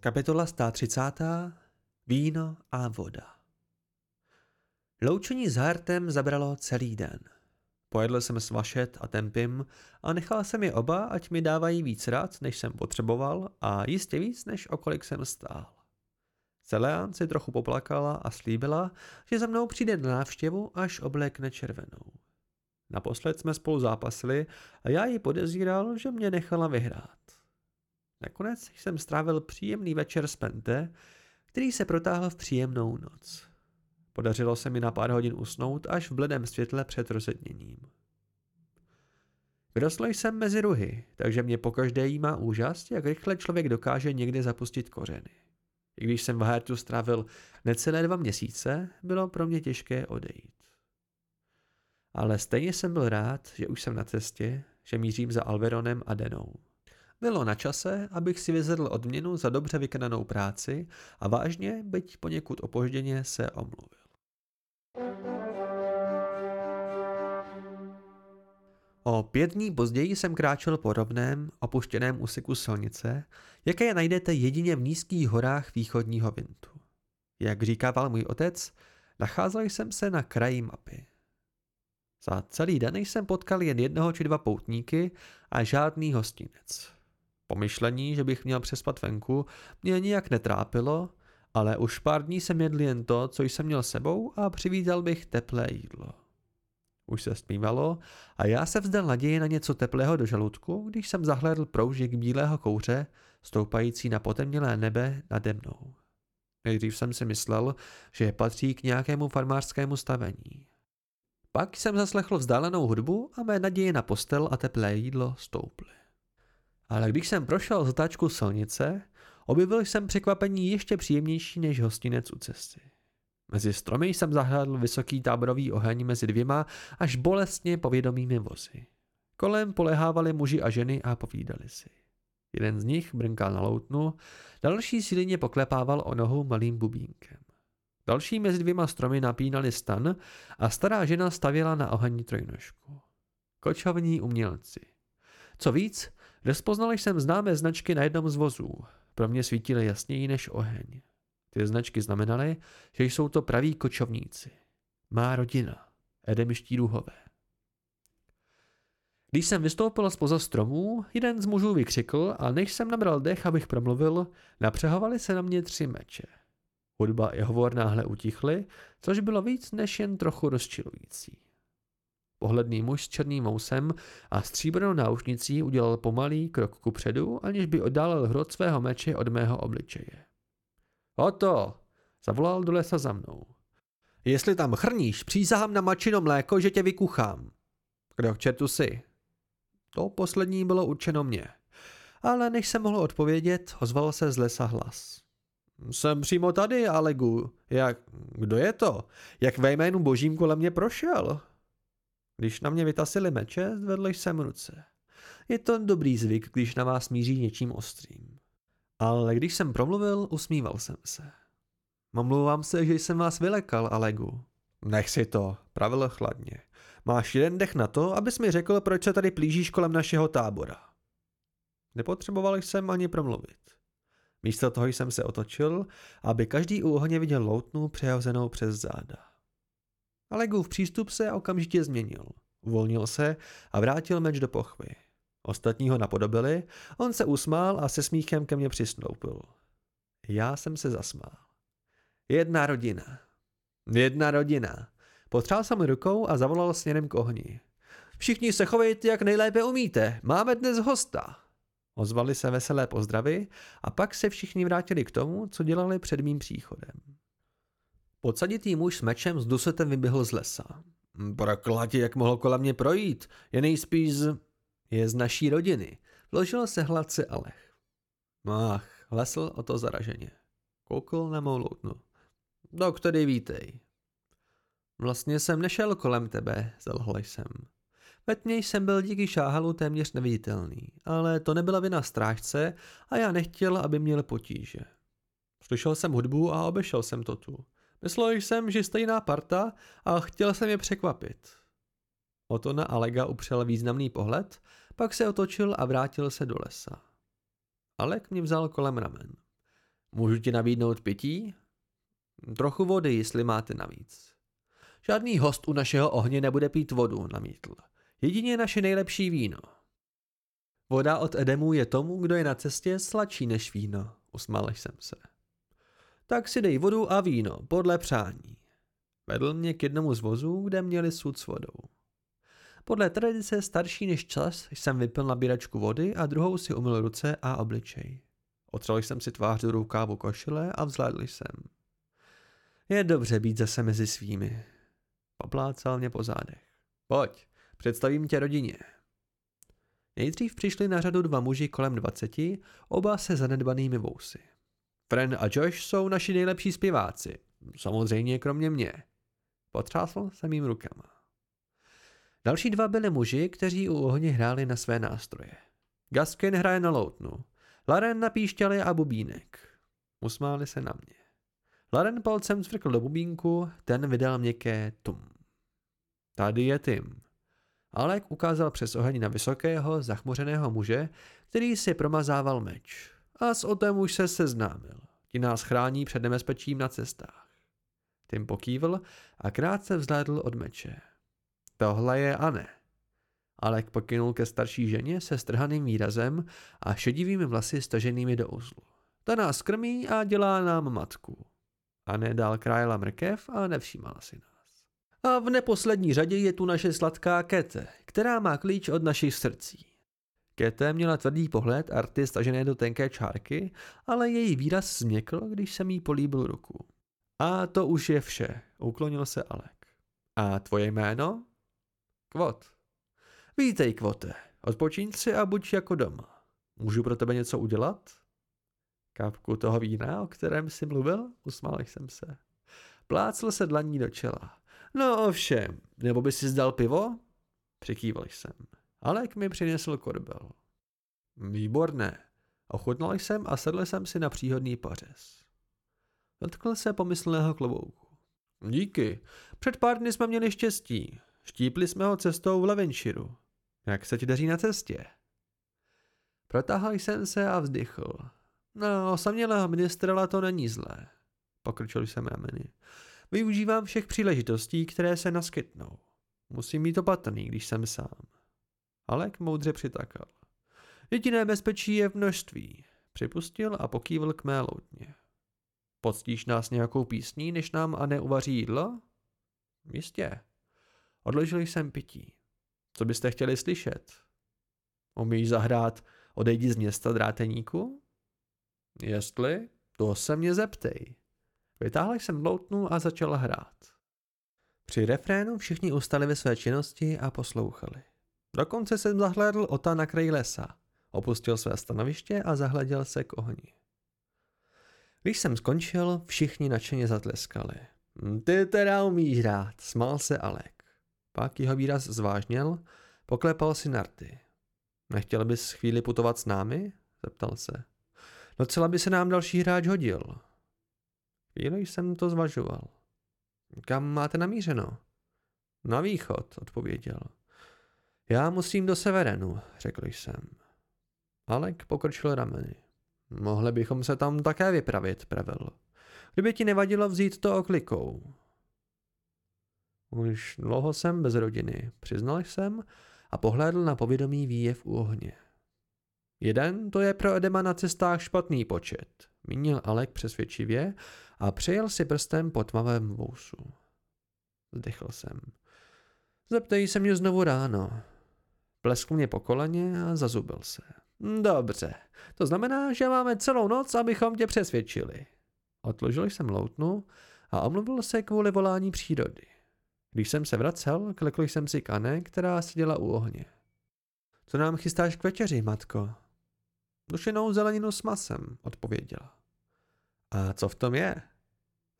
Kapitola 130. Víno a voda Loučení s Hartem zabralo celý den. Pojedl jsem s Vašet a Tempim a nechal jsem je oba, ať mi dávají víc rád, než jsem potřeboval a jistě víc, než okolik jsem stál. Celeán si trochu poplakala a slíbila, že za mnou přijde na návštěvu, až oblékne červenou. Naposled jsme spolu zápasili a já ji podezíral, že mě nechala vyhrát. Nakonec jsem strávil příjemný večer s Pente, který se protáhl v příjemnou noc. Podařilo se mi na pár hodin usnout až v bledém světle před rozedněním. Vyrostl jsem mezi ruhy, takže mě pokaždé jí má úžas, jak rychle člověk dokáže někde zapustit kořeny. I když jsem v Hertu strávil necelé dva měsíce, bylo pro mě těžké odejít. Ale stejně jsem byl rád, že už jsem na cestě, že mířím za Alveronem a Denou. Bylo na čase, abych si vyzvedl odměnu za dobře vykonanou práci a vážně, byť poněkud opožděně, se omluvil. O pět dní později jsem kráčel po rovném, opuštěném úseku silnice, jaké najdete jedině v nízkých horách východního Vintu. Jak říkával můj otec, nacházel jsem se na kraji mapy. Za celý den jsem potkal jen jednoho či dva poutníky a žádný hostinec. Pomyšlení, že bych měl přespat venku, mě nijak netrápilo, ale už pár dní jsem jedl jen to, co jsem měl sebou a přivítal bych teplé jídlo. Už se stmívalo a já se vzdal naději na něco teplého do žaludku, když jsem zahlédl proužik bílého kouře, stoupající na potemnělé nebe nade mnou. Nejdřív jsem si myslel, že patří k nějakému farmářskému stavení. Pak jsem zaslechl vzdálenou hudbu a mé naděje na postel a teplé jídlo stouply. Ale když jsem prošel zatáčku silnice, objevil jsem překvapení ještě příjemnější než hostinec u cesty. Mezi stromy jsem zahlédl vysoký táborový oheň mezi dvěma až bolestně povědomými vozy. Kolem polehávali muži a ženy a povídali si. Jeden z nich brnkal na loutnu, další silně poklepával o nohu malým bubínkem. Další mezi dvěma stromy napínali stan a stará žena stavěla na oheň trojnožku. Kočovní umělci. Co víc, Rozpoznal jsem známé značky na jednom z vozů. Pro mě svítily jasněji než oheň. Ty značky znamenaly, že jsou to praví kočovníci. Má rodina. Edemiští duhové. Když jsem vystoupil spoza stromů, jeden z mužů vykřikl a než jsem nabral dech, abych promluvil, napřehovali se na mě tři meče. Hudba i hovor náhle utichly, což bylo víc než jen trochu rozčilující. Pohledný muž s černým mousem a stříbrnou náušnicí udělal pomalý krok ku předu, aniž by oddálil hrot svého meče od mého obličeje. Oto, zavolal do lesa za mnou. Jestli tam chrníš, přísahám na mačino mléko, že tě vykuchám. Kdo k čertu si? To poslední bylo určeno mně. Ale než jsem mohl odpovědět, ozval se z lesa hlas. Jsem přímo tady, Alegu. Jak, kdo je to? Jak ve jménu božím kolem mě prošel? Když na mě vytasili meče, zvedl jsem ruce. Je to dobrý zvyk, když na vás míří něčím ostrým. Ale když jsem promluvil, usmíval jsem se. Omlouvám se, že jsem vás vylekal, Alegu. Nech si to, pravil chladně. Máš jeden dech na to, abys mi řekl, proč se tady plížíš kolem našeho tábora. Nepotřeboval jsem ani promluvit. Místo toho jsem se otočil, aby každý u ohně viděl loutnu přehozenou přes záda. Alegův přístup se okamžitě změnil. Uvolnil se a vrátil meč do pochvy. Ostatní ho napodobili, on se usmál a se smíchem ke mně přistoupil. Já jsem se zasmál. Jedna rodina. Jedna rodina. Potřál jsem rukou a zavolal směrem k ohni. Všichni se chovejte, jak nejlépe umíte. Máme dnes hosta. Ozvali se veselé pozdravy a pak se všichni vrátili k tomu, co dělali před mým příchodem. Podsaditý muž s mečem s dusetem vyběhl z lesa. Proklatě, jak mohl kolem mě projít, je nejspíš z... Je z naší rodiny. Vložil se hladce Alech. Ach, lesl o to zaraženě. Koukl na mou loutnu. Doktory, vítej. Vlastně jsem nešel kolem tebe, zelhl jsem. Ve tmě jsem byl díky šáhalu téměř neviditelný, ale to nebyla vina strážce a já nechtěl, aby měl potíže. Slyšel jsem hudbu a obešel jsem to tu. Myslel jsem, že stejná parta a chtěl jsem je překvapit. Oto na Alega upřel významný pohled, pak se otočil a vrátil se do lesa. Alek mě vzal kolem ramen. Můžu ti nabídnout pití? Trochu vody, jestli máte navíc. Žádný host u našeho ohně nebude pít vodu, namítl. Jedině naše nejlepší víno. Voda od Edemu je tomu, kdo je na cestě, sladší než víno, usmál jsem se. Tak si dej vodu a víno, podle přání. Vedl mě k jednomu z vozů, kde měli sud s vodou. Podle tradice starší než čas jsem vypil nabíračku vody a druhou si umyl ruce a obličej. Otřel jsem si tvář do rukávu košile a vzhlédl jsem. Je dobře být zase mezi svými. Poplácal mě po zádech. Pojď, představím tě rodině. Nejdřív přišli na řadu dva muži kolem dvaceti, oba se zanedbanými vousy. Fren a Josh jsou naši nejlepší zpěváci. Samozřejmě kromě mě. Potřásl jsem jim rukama. Další dva byli muži, kteří u ohně hráli na své nástroje. Gaskin hraje na loutnu, Laren na píšťaly a bubínek. Usmáli se na mě. Laren palcem zvrkl do bubínku, ten vydal měkké tum. Tady je Tim. Alek ukázal přes oheň na vysokého, zachmuřeného muže, který si promazával meč. A s Otem už se seznámil. Ti nás chrání před nebezpečím na cestách. Tim pokývl a krátce vzhlédl od meče. Tohle je Ane. Alek pokynul ke starší ženě se strhaným výrazem a šedivými vlasy staženými do uzlu. Ta nás krmí a dělá nám matku. Ane dál krájela mrkev a nevšímala si nás. A v neposlední řadě je tu naše sladká Kete, která má klíč od našich srdcí. Kete měla tvrdý pohled, arty stažené do tenké čárky, ale její výraz změkl, když jsem jí políbil ruku. A to už je vše, uklonil se Alek. A tvoje jméno? Kvot. Vítej, Kvote. Odpočíň si a buď jako doma. Můžu pro tebe něco udělat? Kapku toho vína, o kterém jsi mluvil? Usmál jsem se. Plácl se dlaní do čela. No ovšem, nebo by si zdal pivo? Přikýval jsem. Alek mi přinesl korbel. Výborné. Ochutnal jsem a sedl jsem si na příhodný pařez. Dotkl se pomyslného klobouku. Díky. Před pár dny jsme měli štěstí. Štípli jsme ho cestou v Levenširu. Jak se ti daří na cestě? Protáhl jsem se a vzdychl. No, osamělého ministrela to není zlé. Pokročil jsem rameny. Využívám všech příležitostí, které se naskytnou. Musím mít opatrný, když jsem sám. Alek moudře přitakal. Jediné bezpečí je v množství. Připustil a pokývil k mé loutně. Poctíš nás nějakou písní, než nám a neuvaří jídlo? Jistě. Odložil jsem pití. Co byste chtěli slyšet? Umíš zahrát Odejdi z města dráteníku? Jestli, to se mě zeptej. Vytáhl jsem loutnu a začal hrát. Při refrénu všichni ustali ve své činnosti a poslouchali. Dokonce jsem zahlédl Ota na kraji lesa. Opustil své stanoviště a zahleděl se k ohni. Když jsem skončil, všichni nadšeně zatleskali. Ty teda umíš hrát, smál se Alek. Pak jeho výraz zvážněl, poklepal si narty. Nechtěl bys chvíli putovat s námi? Zeptal se. Docela by se nám další hráč hodil. Chvíli jsem to zvažoval. Kam máte namířeno? Na východ, odpověděl. Já musím do severenu, řekl jsem. Alek pokročil rameny. Mohli bychom se tam také vypravit, pravil. Kdyby ti nevadilo vzít to oklikou. Už dlouho jsem bez rodiny, přiznal jsem a pohlédl na povědomý výjev u ohně. Jeden to je pro Edema na cestách špatný počet, mínil Alek přesvědčivě a přejel si prstem po tmavém vousu. Zdychl jsem. Zeptej se mě znovu ráno. Pleskl mě po koleně a zazubil se. Dobře, to znamená, že máme celou noc, abychom tě přesvědčili. Odložil jsem loutnu a omluvil se kvůli volání přírody. Když jsem se vracel, klekl jsem si kane, která seděla u ohně. Co nám chystáš k večeři, matko? Dušenou zeleninu s masem, odpověděla. A co v tom je?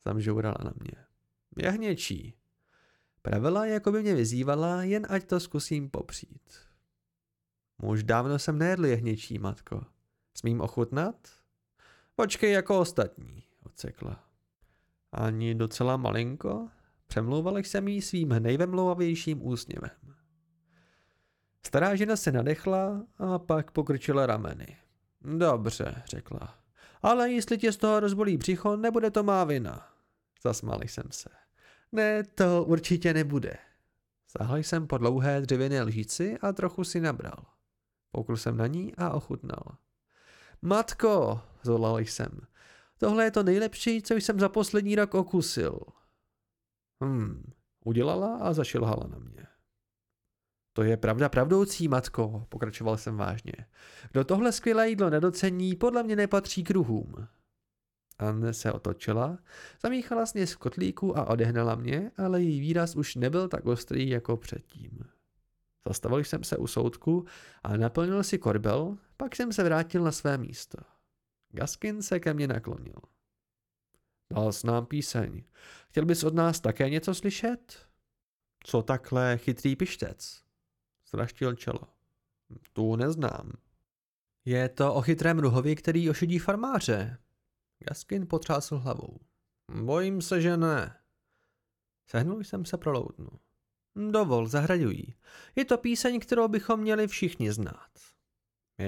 Zamžourala na mě. Jehněčí. Pravila, jako by mě vyzývala, jen ať to zkusím popřít. Už dávno jsem nejedl jehněčí, matko. Smím ochutnat? Počkej jako ostatní, odsekla. Ani docela malinko? Přemlouval jsem jí svým nejvemlouvavějším úsměvem. Stará žena se nadechla a pak pokrčila rameny. Dobře, řekla. Ale jestli tě z toho rozbolí břicho, nebude to má vina. Zasmál jsem se. Ne, to určitě nebude. Zahl jsem po dlouhé dřevěné lžíci a trochu si nabral. Poukl jsem na ní a ochutnal. Matko, zvolal jsem, tohle je to nejlepší, co jsem za poslední rok okusil. Hm, udělala a zašilhala na mě. To je pravda pravdoucí, matko, pokračoval jsem vážně. Kdo tohle skvělé jídlo nedocení, podle mě nepatří kruhům. Anne se otočila, zamíchala sněz v kotlíku a odehnala mě, ale její výraz už nebyl tak ostrý jako předtím. Zastavil jsem se u soudku a naplnil si korbel, pak jsem se vrátil na své místo. Gaskin se ke mně naklonil. Dal s nám píseň. Chtěl bys od nás také něco slyšet? Co takhle chytrý pištec? Zraštil čelo. Tu neznám. Je to o chytrém ruhovi, který ošidí farmáře. Gaskin potřásl hlavou. Bojím se, že ne. Sehnul jsem se proloutnu. Dovol, zahradují. Je to píseň, kterou bychom měli všichni znát.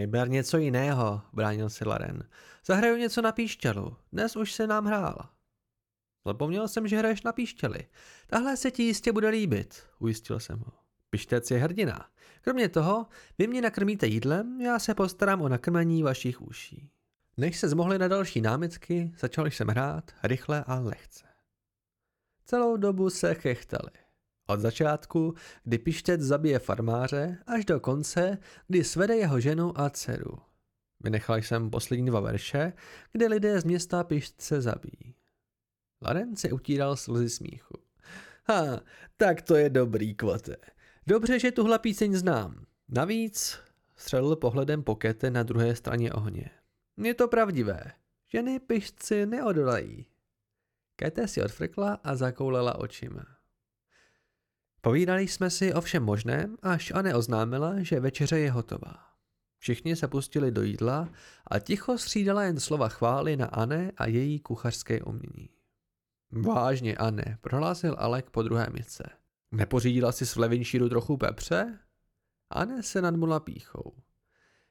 Ber něco jiného, bránil si Laren. Zahraju něco na píšťalu. Dnes už se nám hrála. Zapomněl jsem, že hraješ na píšťaly. Tahle se ti jistě bude líbit, ujistil jsem ho. Pištec je hrdina. Kromě toho, vy mě nakrmíte jídlem, já se postarám o nakrmení vašich uší. Než se zmohli na další námitky, začal jsem hrát rychle a lehce. Celou dobu se chechtali. Od začátku, kdy pištec zabije farmáře, až do konce, kdy svede jeho ženu a dceru. Vynechal jsem poslední dva verše, kde lidé z města pištce zabíjí. Laren se utíral slzy smíchu. Ha, tak to je dobrý, kvote. Dobře, že tuhle píseň znám. Navíc střelil pohledem pokete na druhé straně ohně. Je to pravdivé. Ženy pištci neodolají. Kete si odfrkla a zakoulela očima. Povídali jsme si o všem možném, až Anne oznámila, že večeře je hotová. Všichni se pustili do jídla a ticho střídala jen slova chvály na Anne a její kuchařské umění. Vážně, Anne, prohlásil Alek po druhé misce. Nepořídila si s Levinšíru trochu pepře? Anne se nadmula píchou.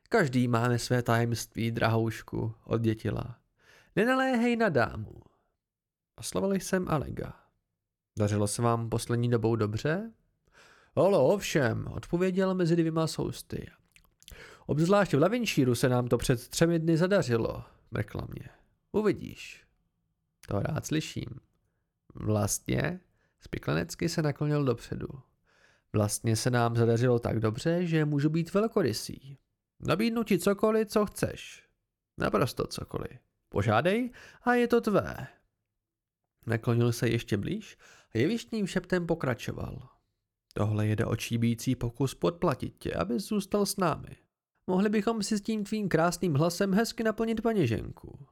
Každý máme své tajemství, drahoušku, oddětila. Nenaléhej na dámu. Oslovil jsem Alega. Dařilo se vám poslední dobou dobře? Ale ovšem, odpověděl mezi dvěma sousty. Obzvlášť v Lavinšíru se nám to před třemi dny zadařilo, mrkla mě. Uvidíš. To rád slyším. Vlastně, spiklenecky se naklonil dopředu. Vlastně se nám zadařilo tak dobře, že můžu být velkorysý. Nabídnu ti cokoliv, co chceš. Naprosto cokoliv. Požádej a je to tvé. Naklonil se ještě blíž jevištním šeptem pokračoval. Tohle je do očí bící pokus podplatit tě, aby zůstal s námi. Mohli bychom si s tím tvým krásným hlasem hezky naplnit paněženku.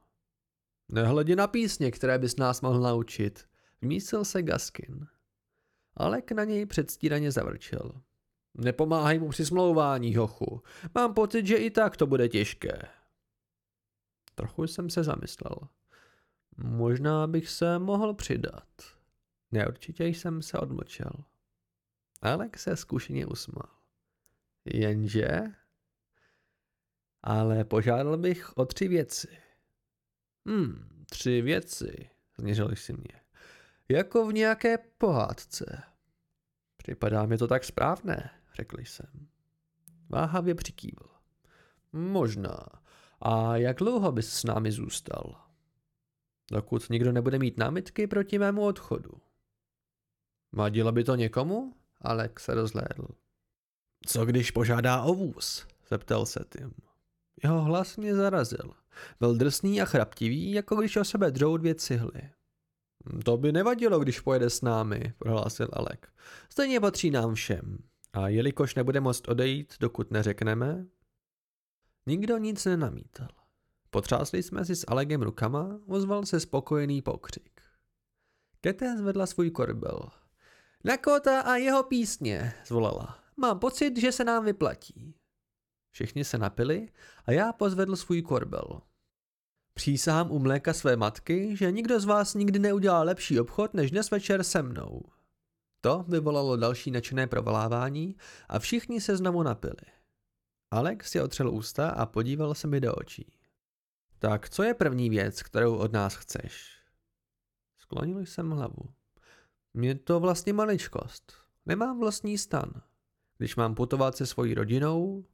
Nehledě na písně, které bys nás mohl naučit, vmísil se Gaskin. Alek na něj předstíraně zavrčil. Nepomáhej mu při smlouvání, hochu. Mám pocit, že i tak to bude těžké. Trochu jsem se zamyslel. Možná bych se mohl přidat. Neurčitě jsem se odmlčel. Alex se zkušeně usmál. Jenže? Ale požádal bych o tři věci. Hmm, tři věci, změřil si mě. Jako v nějaké pohádce. Připadá mi to tak správné, řekl jsem. Váhavě přikývl. Možná. A jak dlouho bys s námi zůstal? Dokud nikdo nebude mít námitky proti mému odchodu. Vadilo by to někomu? Alex se rozhlédl. Co když požádá o vůz? zeptal se Tim. Jeho hlas mě zarazil. Byl drsný a chraptivý, jako když o sebe dřou dvě cihly. To by nevadilo, když pojede s námi, prohlásil Alek. Stejně patří nám všem. A jelikož nebude moct odejít, dokud neřekneme... Nikdo nic nenamítal. Potřásli jsme si s Alegem rukama, ozval se spokojený pokřik. Kete zvedla svůj korbel. Na kota a jeho písně, zvolala. Mám pocit, že se nám vyplatí. Všichni se napili a já pozvedl svůj korbel. Přísahám u mléka své matky, že nikdo z vás nikdy neudělal lepší obchod než dnes večer se mnou. To vyvolalo další nadšené provolávání a všichni se znovu napili. Alex si otřel ústa a podíval se mi do očí. Tak co je první věc, kterou od nás chceš? Sklonil jsem hlavu. Mě to vlastně maličkost. Nemám vlastní stan. Když mám putovat se svojí rodinou,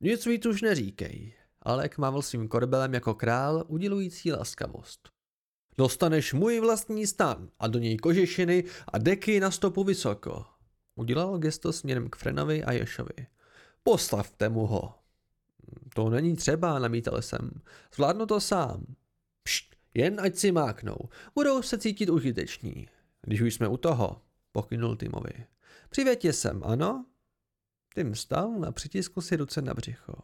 nic víc už neříkej. Alek mával svým korbelem jako král, udělující laskavost. Dostaneš můj vlastní stan a do něj kožešiny a deky na stopu vysoko. Udělal gesto směrem k Frenovi a Ješovi. Postavte mu ho. To není třeba, namítal jsem. Zvládnu to sám. Pšt, jen ať si máknou. Budou se cítit užiteční. Když už jsme u toho, pokynul Timovi. Přivětě sem, ano? Tim vstal a přitiskl si ruce na břicho.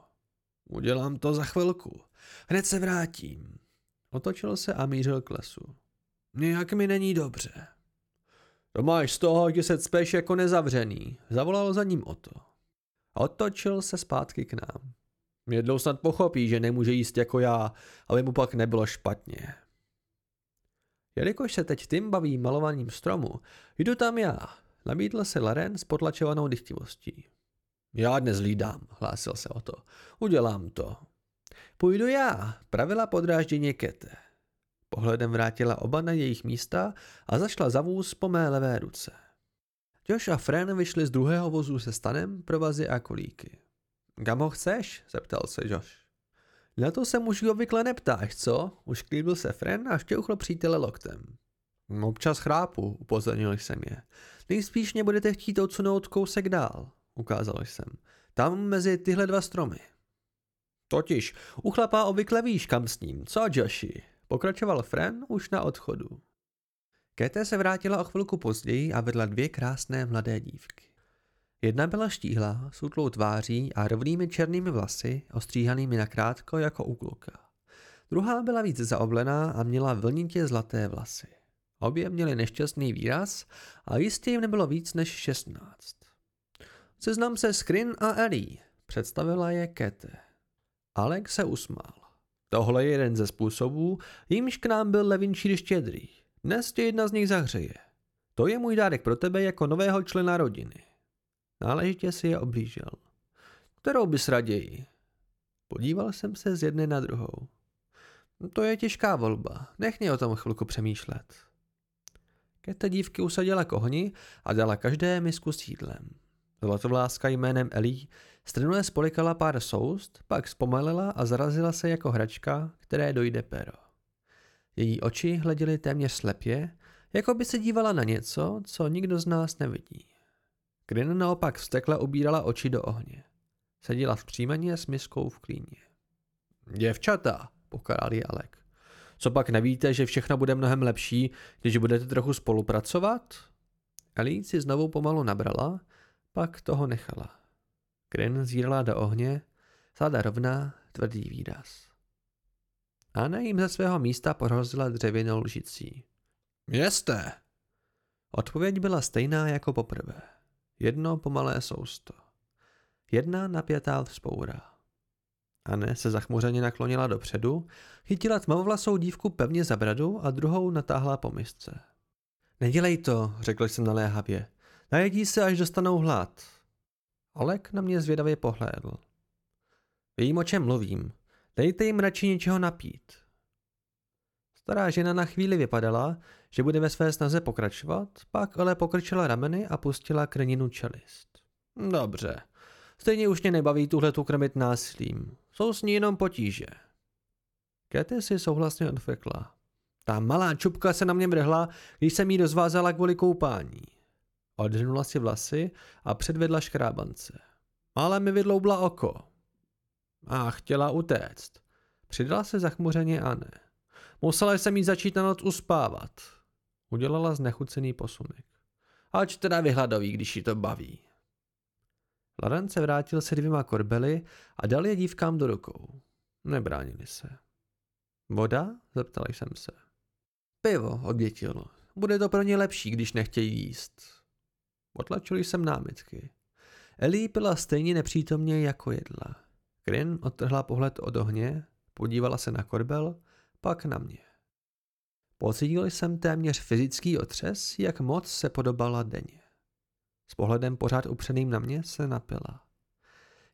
Udělám to za chvilku. Hned se vrátím. Otočil se a mířil k lesu. Nějak mi není dobře. To máš z toho, že se cpeš jako nezavřený. Zavolal za ním o to. Otočil se zpátky k nám. Jednou snad pochopí, že nemůže jíst jako já, aby mu pak nebylo špatně. Jelikož se teď Tim baví malovaním stromu, jdu tam já, nabídl se Laren s potlačovanou dychtivostí. Já dnes lídám, hlásil se o to. Udělám to. Půjdu já, pravila podrážděně Kete. Pohledem vrátila oba na jejich místa a zašla za vůz po mé levé ruce. Josh a Fren vyšli z druhého vozu se stanem, provazy a kolíky. Kam ho chceš? zeptal se Josh. Na to se muži obvykle neptáš, co? Už klíbil se Fren a šťouchl přítele loktem. Občas chrápu, upozornil jsem je. Nejspíš mě budete chtít odsunout kousek dál, ukázal jsem. Tam mezi tyhle dva stromy. Totiž, u chlapa obvykle víš kam s ním, co Joshi? Pokračoval Fren už na odchodu. Kete se vrátila o chvilku později a vedla dvě krásné mladé dívky. Jedna byla štíhlá, s útlou tváří a rovnými černými vlasy, ostříhanými nakrátko jako u kluka. Druhá byla víc zaoblená a měla vlnitě zlaté vlasy. Obě měly nešťastný výraz a jistě jim nebylo víc než šestnáct. Seznam se Skrin a Ellie, představila je Kete. Alex se usmál. Tohle je jeden ze způsobů, jímž k nám byl Levinčír štědrý. Dnes tě jedna z nich zahřeje. To je můj dárek pro tebe jako nového člena rodiny. Náležitě si je oblížel. Kterou bys raději? Podíval jsem se z jedné na druhou. To je těžká volba, nech mě o tom chvilku přemýšlet. Kete dívky usadila kohni a dala každé misku s jídlem. Zlatovláska jménem Elí strnule spolikala pár soust, pak zpomalila a zarazila se jako hračka, které dojde pero. Její oči hleděly téměř slepě, jako by se dívala na něco, co nikdo z nás nevidí. Grin naopak vstekle obírala oči do ohně. Seděla v příjmeně s miskou v klíně. Děvčata, pokáral ji Alek. Co pak nevíte, že všechno bude mnohem lepší, když budete trochu spolupracovat? Elí si znovu pomalu nabrala, pak toho nechala. Grin zírala do ohně, záda rovná, tvrdý výraz. Anna jim ze svého místa porozila dřevěnou lžicí. Jeste! Odpověď byla stejná jako poprvé. Jedno pomalé sousto. Jedna napětá vzpoura. Anne se zachmuřeně naklonila dopředu, chytila tmavovlasou dívku pevně za bradu a druhou natáhla po misce. Nedělej to, řekl jsem naléhavě. Najedí se, až dostanou hlad. Olek na mě zvědavě pohlédl. Vím, o čem mluvím. Dejte jim radši něčeho napít. Stará žena na chvíli vypadala, že bude ve své snaze pokračovat, pak ale pokrčila rameny a pustila krninu čelist. Dobře. Stejně už mě nebaví tuhle tu krmit násilím. Jsou s ní jenom potíže. Katy si souhlasně odfekla. Ta malá čupka se na mě vrhla, když jsem jí dozvázala kvůli koupání. Odhrnula si vlasy a předvedla škrábance. Ale mi vydloubla oko. A chtěla utéct. Přidala se zachmuřeně Anne. Musela jsem jí začít na noc uspávat. Udělala znechucený posunek. Ač teda vyhladoví, když jí to baví. Laden se vrátil se dvěma korbely a dal je dívkám do rukou. Nebránili se. Voda? Zeptal jsem se. Pivo, odvětil. Bude to pro ně lepší, když nechtějí jíst. Potlačil jsem námitky. Ellie byla stejně nepřítomně jako jedla. Kryn odtrhla pohled od ohně, podívala se na korbel, pak na mě. Pocítil jsem téměř fyzický otřes, jak moc se podobala denně. S pohledem pořád upřeným na mě se napila.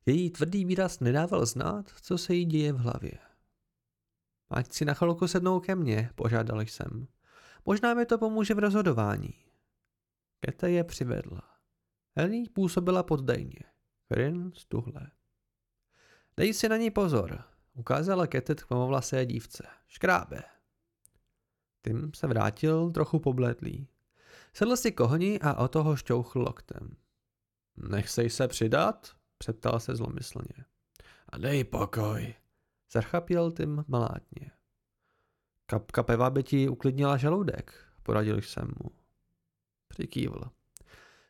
Její tvrdý výraz nedával znát, co se jí děje v hlavě. Ať si na chvilku sednou ke mně, požádal jsem. Možná mi to pomůže v rozhodování. Kete je přivedla. Ellie působila poddejně. Kryn stuhle. Dej si na ní pozor, ukázala Ketet k mamovlasé dívce. Škrábe. Tim se vrátil trochu pobledlý. Sedl si kohoni a o toho šťouchl loktem. Nechcej se přidat? Přeptal se zlomyslně. A dej pokoj, zarchapěl Tim malátně. Kapka peva by ti uklidnila žaludek, poradil jsem mu. Přikývl.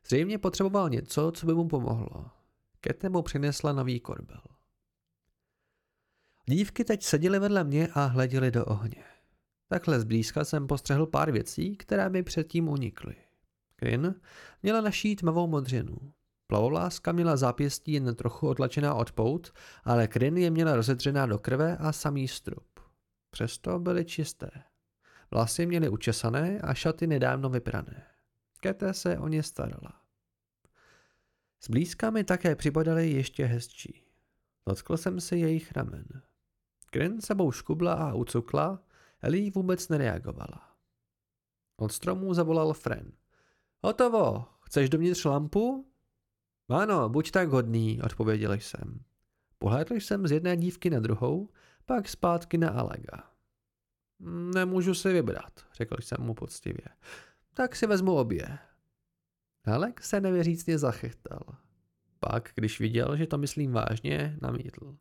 Zřejmě potřeboval něco, co by mu pomohlo. Kete mu přinesla nový korbel. Dívky teď seděly vedle mě a hleděly do ohně. Takhle zblízka jsem postřehl pár věcí, které mi předtím unikly. Kryn měla naší tmavou modřinu. Plavovláska měla zápěstí jen trochu odlačená od pout, ale Kryn je měla rozedřená do krve a samý strup. Přesto byly čisté. Vlasy měly učesané a šaty nedávno vyprané. Kete se o ně starala. Zblízka mi také připadaly ještě hezčí. Dotkl jsem si jejich ramen. Kryn sebou škubla a ucukla, Ellie vůbec nereagovala. Od stromů zavolal Fren. Hotovo, chceš dovnitř lampu? Ano, buď tak hodný, odpověděl jsem. Pohlédl jsem z jedné dívky na druhou, pak zpátky na Alega. Nemůžu si vybrat, řekl jsem mu poctivě. Tak si vezmu obě. Alek se nevěřícně zachytal. Pak, když viděl, že to myslím vážně, namítl.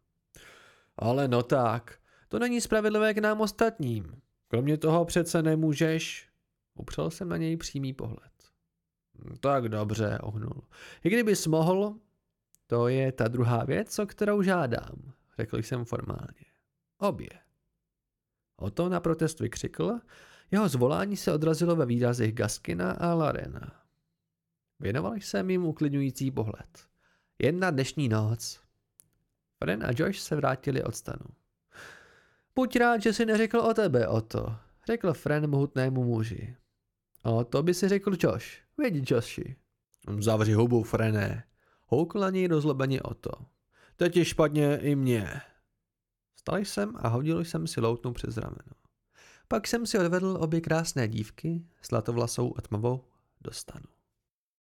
Ale no tak, to není spravedlivé k nám ostatním. Kromě toho přece nemůžeš... Upřel jsem na něj přímý pohled. Tak dobře, ohnul. I kdybys mohl, to je ta druhá věc, o kterou žádám, řekl jsem formálně. Obě. O to na protest vykřikl, jeho zvolání se odrazilo ve výrazech Gaskina a Larena. Věnoval jsem jim uklidňující pohled. Jedna dnešní noc. Fren a Josh se vrátili od stanu. Buď rád, že si neřekl o tebe o to, řekl Fren mohutnému muži. O to by si řekl Josh, vědí Joshi. Zavři hubu, Frené. Houkl na něj rozlobeně o to. Teď je špatně i mě. Stal jsem a hodil jsem si loutnu přes rameno. Pak jsem si odvedl obě krásné dívky, zlatovlasou a tmavou, do stanu.